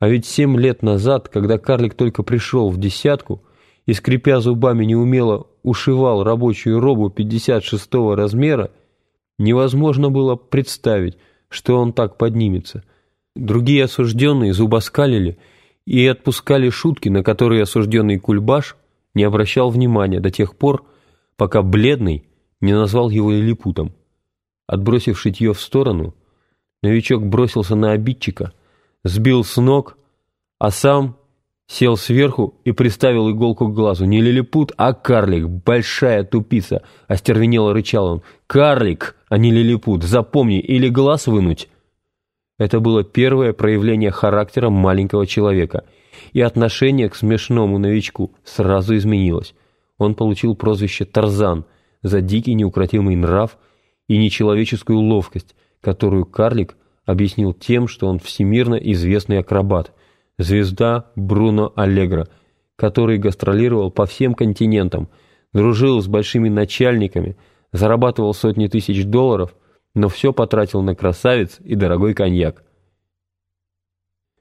А ведь семь лет назад, когда карлик только пришел в десятку и, скрипя зубами, неумело ушивал рабочую робу 56-го размера, невозможно было представить, что он так поднимется. Другие осужденные зубоскалили и отпускали шутки, на которые осужденный Кульбаш не обращал внимания до тех пор, пока бледный не назвал его лилипутом. Отбросив шитье в сторону, новичок бросился на обидчика, сбил с ног, а сам сел сверху и приставил иголку к глазу. Не лилипут, а карлик, большая тупица, остервенело рычал он. «Карлик, а не лилипут, запомни, или глаз вынуть!» Это было первое проявление характера маленького человека, и отношение к смешному новичку сразу изменилось. Он получил прозвище «Тарзан» за дикий неукротимый нрав и нечеловеческую ловкость, которую карлик объяснил тем, что он всемирно известный акробат, звезда Бруно Аллегро, который гастролировал по всем континентам, дружил с большими начальниками, зарабатывал сотни тысяч долларов, но все потратил на красавец и дорогой коньяк.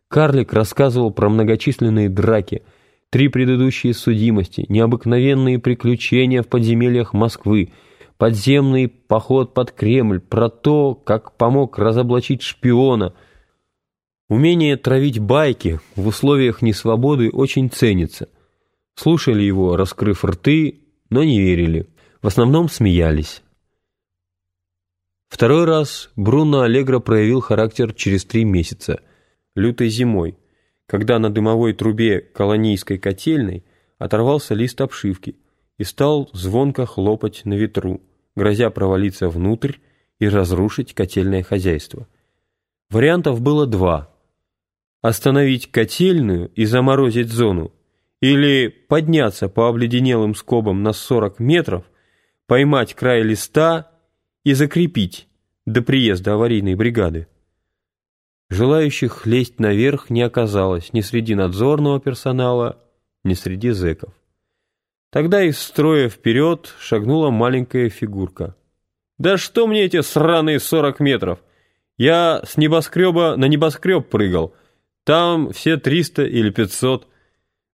Карлик рассказывал про многочисленные драки, три предыдущие судимости, необыкновенные приключения в подземельях Москвы, подземный поход под Кремль, про то, как помог разоблачить шпиона. Умение травить байки в условиях несвободы очень ценится. Слушали его, раскрыв рты, но не верили. В основном смеялись. Второй раз Бруно Аллегро проявил характер через три месяца, лютой зимой, когда на дымовой трубе колонийской котельной оторвался лист обшивки и стал звонко хлопать на ветру грозя провалиться внутрь и разрушить котельное хозяйство. Вариантов было два. Остановить котельную и заморозить зону, или подняться по обледенелым скобам на 40 метров, поймать край листа и закрепить до приезда аварийной бригады. Желающих лезть наверх не оказалось ни среди надзорного персонала, ни среди зэков. Тогда из строя вперед шагнула маленькая фигурка. «Да что мне эти сраные сорок метров? Я с небоскреба на небоскреб прыгал. Там все триста или пятьсот.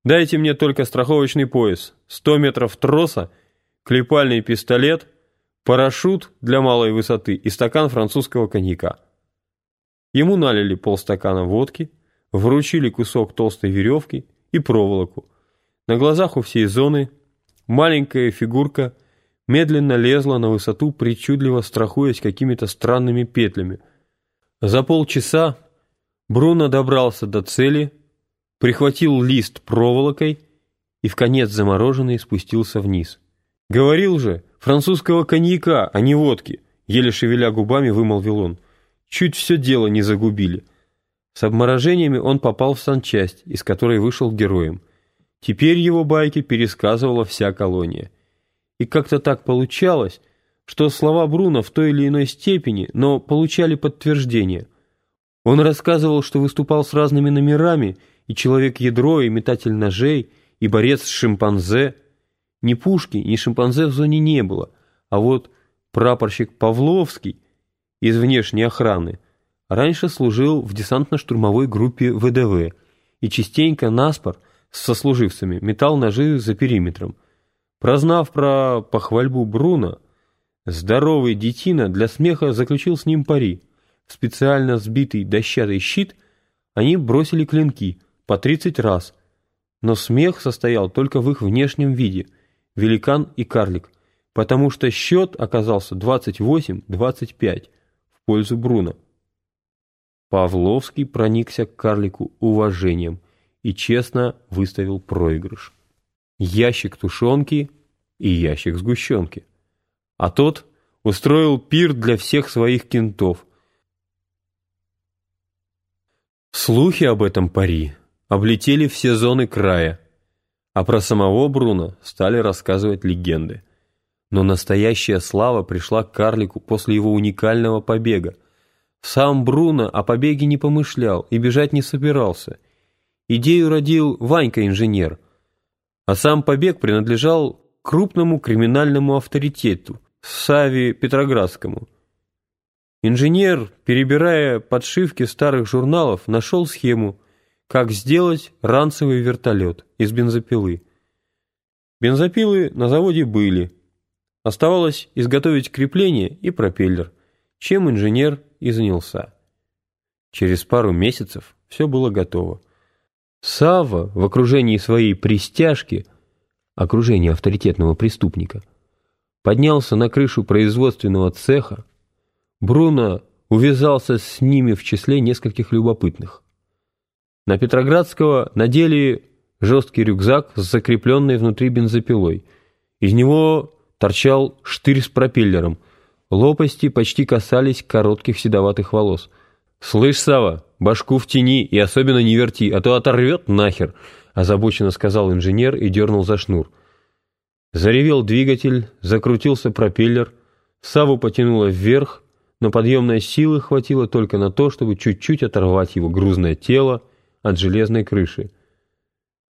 Дайте мне только страховочный пояс, сто метров троса, клепальный пистолет, парашют для малой высоты и стакан французского коньяка». Ему налили полстакана водки, вручили кусок толстой веревки и проволоку. На глазах у всей зоны Маленькая фигурка медленно лезла на высоту, причудливо страхуясь какими-то странными петлями. За полчаса Бруно добрался до цели, прихватил лист проволокой и в конец замороженный спустился вниз. «Говорил же, французского коньяка, а не водки!» Еле шевеля губами вымолвил он. Чуть все дело не загубили. С обморожениями он попал в санчасть, из которой вышел героем. Теперь его байки пересказывала вся колония. И как-то так получалось, что слова Бруно в той или иной степени, но получали подтверждение. Он рассказывал, что выступал с разными номерами, и человек-ядро, и метатель ножей, и борец с шимпанзе. Ни пушки, ни шимпанзе в зоне не было, а вот прапорщик Павловский из внешней охраны раньше служил в десантно-штурмовой группе ВДВ и частенько наспор – с сослуживцами, метал ножи за периметром. Прознав про похвальбу Бруно, здоровый детина для смеха заключил с ним пари. В специально сбитый дощатый щит они бросили клинки по 30 раз, но смех состоял только в их внешнем виде, великан и карлик, потому что счет оказался 28-25 в пользу Бруно. Павловский проникся к карлику уважением – и честно выставил проигрыш. Ящик тушенки и ящик сгущенки. А тот устроил пир для всех своих кентов. Слухи об этом пари облетели все зоны края, а про самого Бруно стали рассказывать легенды. Но настоящая слава пришла к карлику после его уникального побега. Сам Бруно о побеге не помышлял и бежать не собирался – Идею родил Ванька-инженер, а сам побег принадлежал крупному криминальному авторитету, Саве Петроградскому. Инженер, перебирая подшивки старых журналов, нашел схему, как сделать ранцевый вертолет из бензопилы. Бензопилы на заводе были. Оставалось изготовить крепление и пропеллер, чем инженер и занялся. Через пару месяцев все было готово. Сава в окружении своей пристяжки, окружения авторитетного преступника, поднялся на крышу производственного цеха. Бруно увязался с ними в числе нескольких любопытных. На Петроградского надели жесткий рюкзак с закрепленной внутри бензопилой. Из него торчал штырь с пропеллером. Лопасти почти касались коротких седоватых волос. «Слышь, Сава, башку в тени и особенно не верти, а то оторвет нахер», озабоченно сказал инженер и дернул за шнур. Заревел двигатель, закрутился пропеллер, Саву потянуло вверх, но подъемной силы хватило только на то, чтобы чуть-чуть оторвать его грузное тело от железной крыши.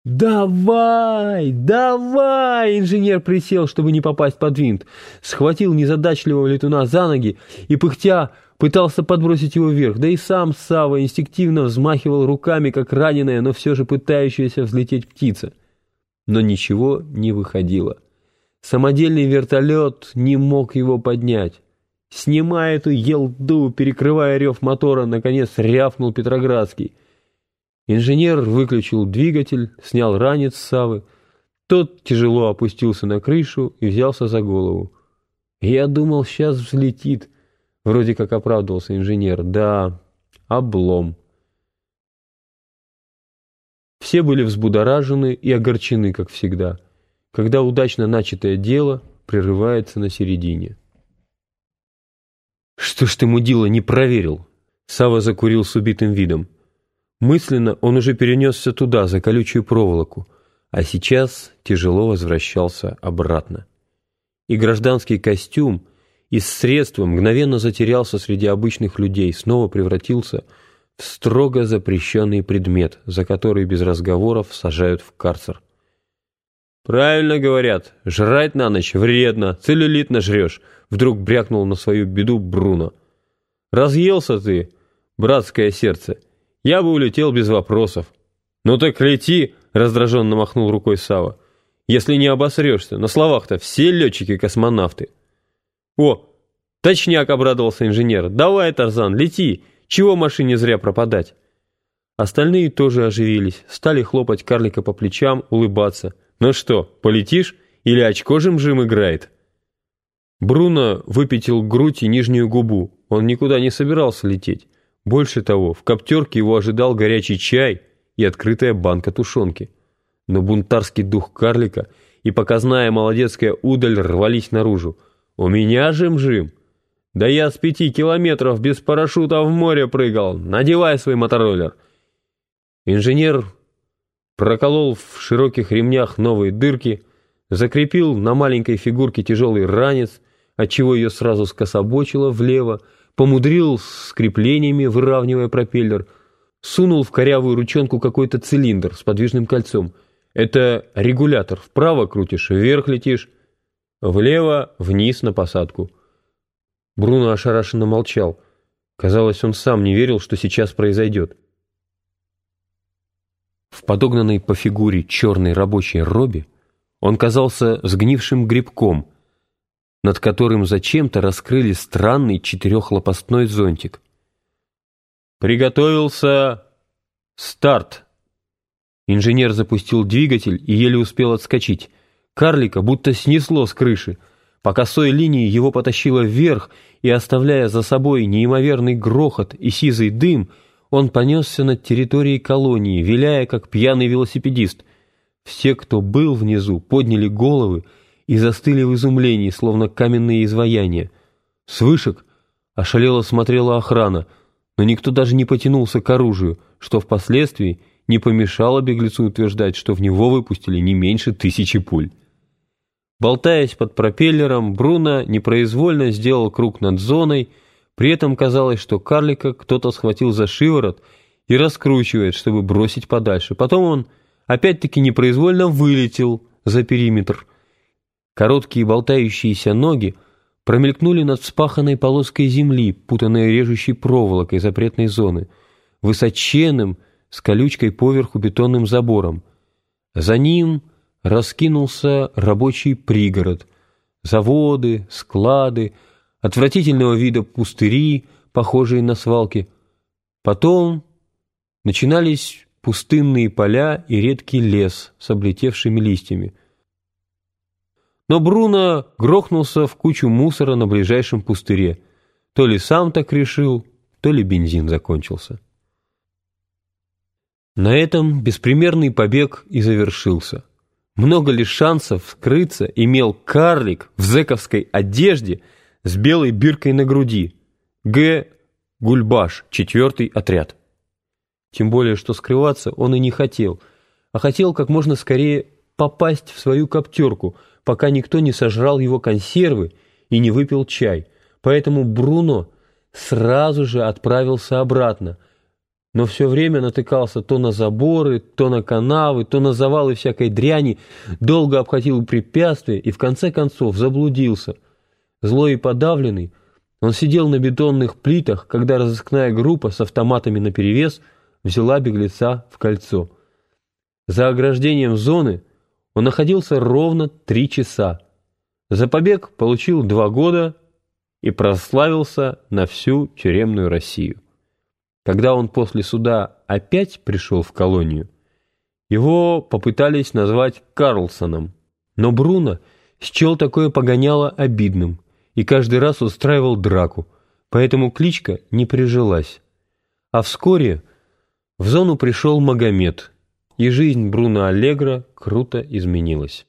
«Давай! Давай!» Инженер присел, чтобы не попасть под винт, схватил незадачливого летуна за ноги и, пыхтя, пытался подбросить его вверх, да и сам Сава инстинктивно взмахивал руками, как раненая, но все же пытающаяся взлететь птица. Но ничего не выходило. Самодельный вертолет не мог его поднять. Снимая эту елду, перекрывая рев мотора, наконец рявкнул Петроградский. Инженер выключил двигатель, снял ранец Савы. Тот тяжело опустился на крышу и взялся за голову. «Я думал, сейчас взлетит», — вроде как оправдывался инженер. «Да, облом». Все были взбудоражены и огорчены, как всегда, когда удачно начатое дело прерывается на середине. «Что ж ты, мудила, не проверил?» Сава закурил с убитым видом. Мысленно он уже перенесся туда, за колючую проволоку, а сейчас тяжело возвращался обратно. И гражданский костюм из средства мгновенно затерялся среди обычных людей, снова превратился в строго запрещенный предмет, за который без разговоров сажают в карцер. «Правильно говорят, жрать на ночь вредно, целлюлит нажрешь», вдруг брякнул на свою беду Бруно. «Разъелся ты, братское сердце». Я бы улетел без вопросов. «Ну так лети!» — раздраженно махнул рукой Сава. «Если не обосрешься, на словах-то все летчики-космонавты». «О, точняк!» — обрадовался инженер. «Давай, Тарзан, лети! Чего машине зря пропадать?» Остальные тоже оживились, стали хлопать карлика по плечам, улыбаться. «Ну что, полетишь? Или очко жим-жим играет?» Бруно выпятил грудь и нижнюю губу. Он никуда не собирался лететь. Больше того, в коптерке его ожидал горячий чай и открытая банка тушенки. Но бунтарский дух карлика и показная молодецкая удаль рвались наружу. «У меня жим-жим! Да я с пяти километров без парашюта в море прыгал! Надевай свой мотороллер!» Инженер проколол в широких ремнях новые дырки, закрепил на маленькой фигурке тяжелый ранец, отчего ее сразу скособочило влево, помудрил с креплениями, выравнивая пропеллер, сунул в корявую ручонку какой-то цилиндр с подвижным кольцом. Это регулятор. Вправо крутишь, вверх летишь, влево, вниз на посадку. Бруно ошарашенно молчал. Казалось, он сам не верил, что сейчас произойдет. В подогнанной по фигуре черной рабочей робе он казался сгнившим грибком, над которым зачем-то раскрыли странный четырехлопастной зонтик. «Приготовился! Старт!» Инженер запустил двигатель и еле успел отскочить. Карлика будто снесло с крыши. По косой линии его потащило вверх, и, оставляя за собой неимоверный грохот и сизый дым, он понесся над территорией колонии, виляя, как пьяный велосипедист. Все, кто был внизу, подняли головы и застыли в изумлении, словно каменные изваяния. С вышек ошалело смотрела охрана, но никто даже не потянулся к оружию, что впоследствии не помешало беглецу утверждать, что в него выпустили не меньше тысячи пуль. Болтаясь под пропеллером, Бруно непроизвольно сделал круг над зоной, при этом казалось, что карлика кто-то схватил за шиворот и раскручивает, чтобы бросить подальше. Потом он опять-таки непроизвольно вылетел за периметр, Короткие болтающиеся ноги промелькнули над вспаханной полоской земли, путанной режущей проволокой запретной зоны. Высоченным, с колючкой поверху бетонным забором. За ним раскинулся рабочий пригород, заводы, склады, отвратительного вида пустыри, похожие на свалки. Потом начинались пустынные поля и редкий лес с облетевшими листьями. Но Бруно грохнулся в кучу мусора на ближайшем пустыре. То ли сам так решил, то ли бензин закончился. На этом беспримерный побег и завершился. Много ли шансов скрыться имел карлик в зэковской одежде с белой биркой на груди? Г. Гульбаш, четвертый отряд. Тем более, что скрываться он и не хотел, а хотел как можно скорее попасть в свою коптерку, пока никто не сожрал его консервы и не выпил чай. Поэтому Бруно сразу же отправился обратно, но все время натыкался то на заборы, то на канавы, то на завалы всякой дряни, долго обходил препятствия и в конце концов заблудился. Злой и подавленный, он сидел на бетонных плитах, когда разыскная группа с автоматами наперевес взяла беглеца в кольцо. За ограждением зоны он находился ровно три часа. За побег получил два года и прославился на всю тюремную Россию. Когда он после суда опять пришел в колонию, его попытались назвать Карлсоном, но Бруно счел такое погоняло обидным и каждый раз устраивал драку, поэтому кличка не прижилась. А вскоре в зону пришел Магомед, и жизнь Бруно Аллегро круто изменилась.